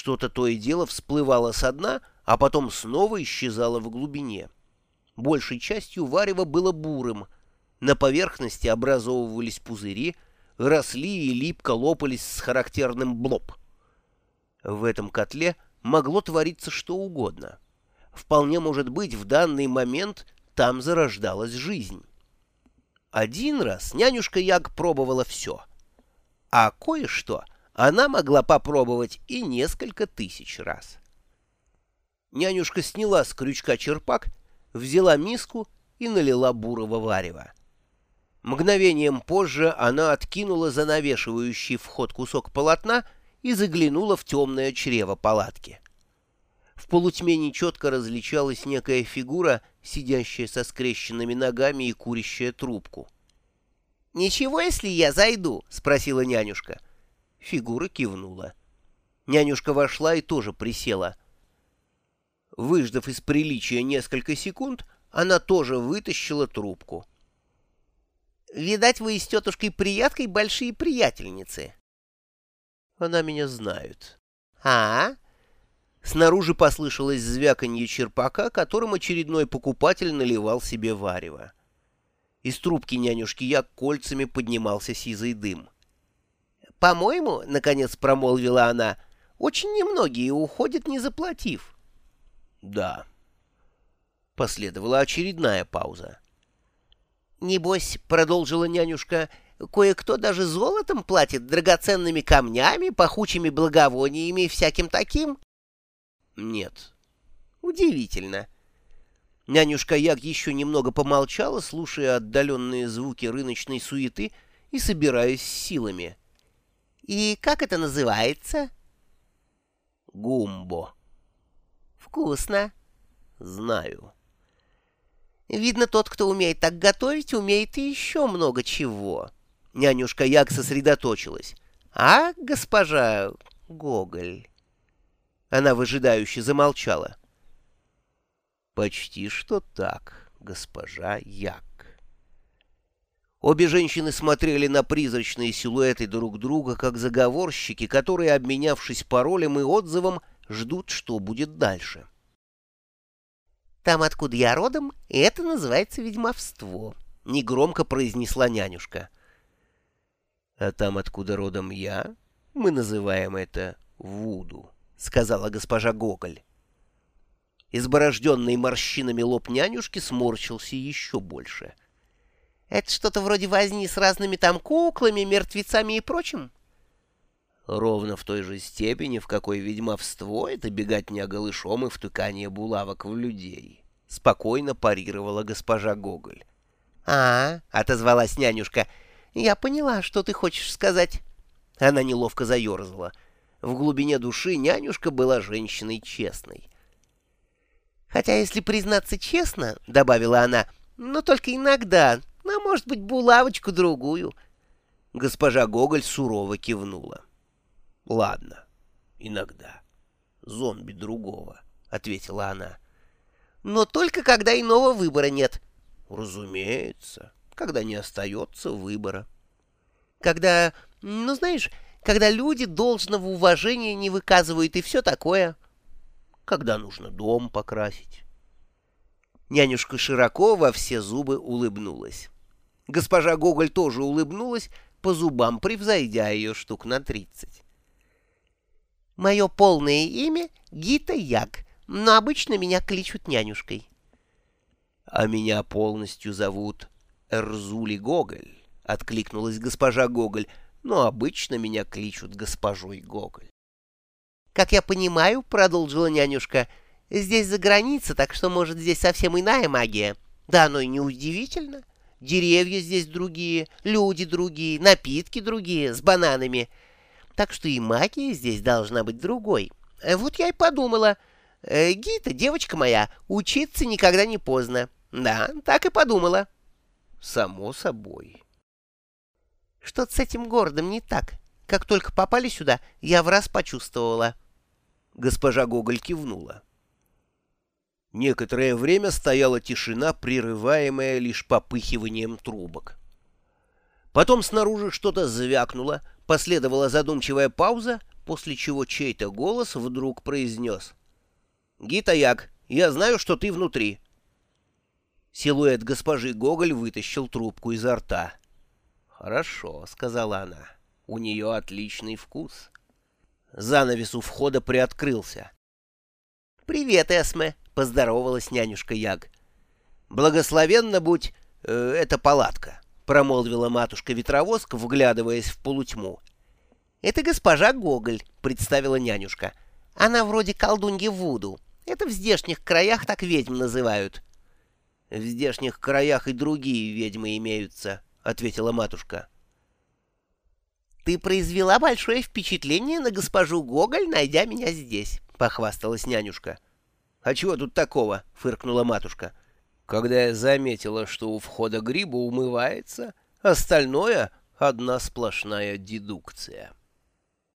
Что-то то и дело всплывало со дна, а потом снова исчезало в глубине. Большей частью варево было бурым. На поверхности образовывались пузыри, росли и липко лопались с характерным блоб. В этом котле могло твориться что угодно. Вполне может быть, в данный момент там зарождалась жизнь. Один раз нянюшка Яг пробовала все. А кое-что она могла попробовать и несколько тысяч раз. Нянюшка сняла с крючка черпак, взяла миску и налила бурого варева. Мгновением позже она откинула занавешивающий вход кусок полотна и заглянула в темное чрево палатки. В полутьме нечетко различалась некая фигура, сидящая со скрещенными ногами и курящая трубку. «Ничего, если я зайду?» — спросила нянюшка. Фигура кивнула. Нянюшка вошла и тоже присела. Выждав из приличия несколько секунд, она тоже вытащила трубку. «Видать, вы с тетушкой Прияткой большие приятельницы». «Она меня знает». «А?» Снаружи послышалось звяканье черпака, которым очередной покупатель наливал себе варево. Из трубки нянюшки Як кольцами поднимался сизый дым. «По-моему, — наконец промолвила она, — очень немногие уходят, не заплатив». «Да». Последовала очередная пауза. «Небось, — продолжила нянюшка, — кое-кто даже золотом платит, драгоценными камнями, пахучими благовониями и всяким таким?» «Нет». «Удивительно». Нянюшка Яг еще немного помолчала, слушая отдаленные звуки рыночной суеты и собираясь силами. «И как это называется?» «Гумбо». «Вкусно». «Знаю». «Видно, тот, кто умеет так готовить, умеет и еще много чего». Нянюшка Яг сосредоточилась. «А, госпожа Гоголь?» Она выжидающе замолчала. «Почти что так, госпожа Як». Обе женщины смотрели на призрачные силуэты друг друга, как заговорщики, которые, обменявшись паролем и отзывом, ждут, что будет дальше. «Там, откуда я родом, это называется ведьмовство», — негромко произнесла нянюшка. «А там, откуда родом я, мы называем это Вуду», — сказала госпожа Гоголь. Изборожденный морщинами лоб нянюшки сморщился еще больше. «Это что-то вроде возни с разными там куклами, мертвецами и прочим?» Ровно в той же степени, в какой ведьмовство — это беготня голышом и втыкание булавок в людей. Спокойно парировала госпожа Гоголь. «А, — отозвалась нянюшка, — я поняла, что ты хочешь сказать». Она неловко заерзала. В глубине души нянюшка была женщиной честной. «Хотя, если признаться честно, — добавила она, — но только иногда, может быть, булавочку-другую». Госпожа Гоголь сурово кивнула. «Ладно, иногда. Зомби другого», — ответила она. «Но только когда иного выбора нет». «Разумеется, когда не остается выбора». «Когда, ну знаешь, когда люди должного уважения не выказывают и все такое». «Когда нужно дом покрасить». Нянюшка широко во все зубы улыбнулась. Госпожа Гоголь тоже улыбнулась, по зубам превзойдя ее штук на тридцать. Мое полное имя Гита Як, но обычно меня кличут нянюшкой. — А меня полностью зовут Эрзули Гоголь, — откликнулась госпожа Гоголь, — но обычно меня кличут госпожой Гоголь. — Как я понимаю, — продолжила нянюшка, — здесь за граница, так что, может, здесь совсем иная магия. Да оно и не удивительно. Деревья здесь другие, люди другие, напитки другие, с бананами — так что и магия здесь должна быть другой. Э, вот я и подумала. Э, Гита, девочка моя, учиться никогда не поздно. Да, так и подумала. Само собой. Что-то с этим городом не так. Как только попали сюда, я в раз почувствовала. Госпожа Гоголь кивнула. Некоторое время стояла тишина, прерываемая лишь попыхиванием трубок. Потом снаружи что-то звякнуло, последовала задумчивая пауза, после чего чей-то голос вдруг произнес. «Гитаяк, я знаю, что ты внутри». Силуэт госпожи Гоголь вытащил трубку изо рта. «Хорошо», — сказала она, — «у нее отличный вкус». Занавес у входа приоткрылся. «Привет, Эсме!» — поздоровалась нянюшка Яг. «Благословенна будь э, эта палатка», — промолвила матушка-ветровозка, вглядываясь в полутьму. «Это госпожа Гоголь», — представила нянюшка. «Она вроде колдуньи Вуду. Это в здешних краях так ведьм называют». «В здешних краях и другие ведьмы имеются», — ответила матушка. «Ты произвела большое впечатление на госпожу Гоголь, найдя меня здесь», — похвасталась нянюшка. «А чего тут такого?» — фыркнула матушка. «Когда я заметила, что у входа гриба умывается, остальное — одна сплошная дедукция».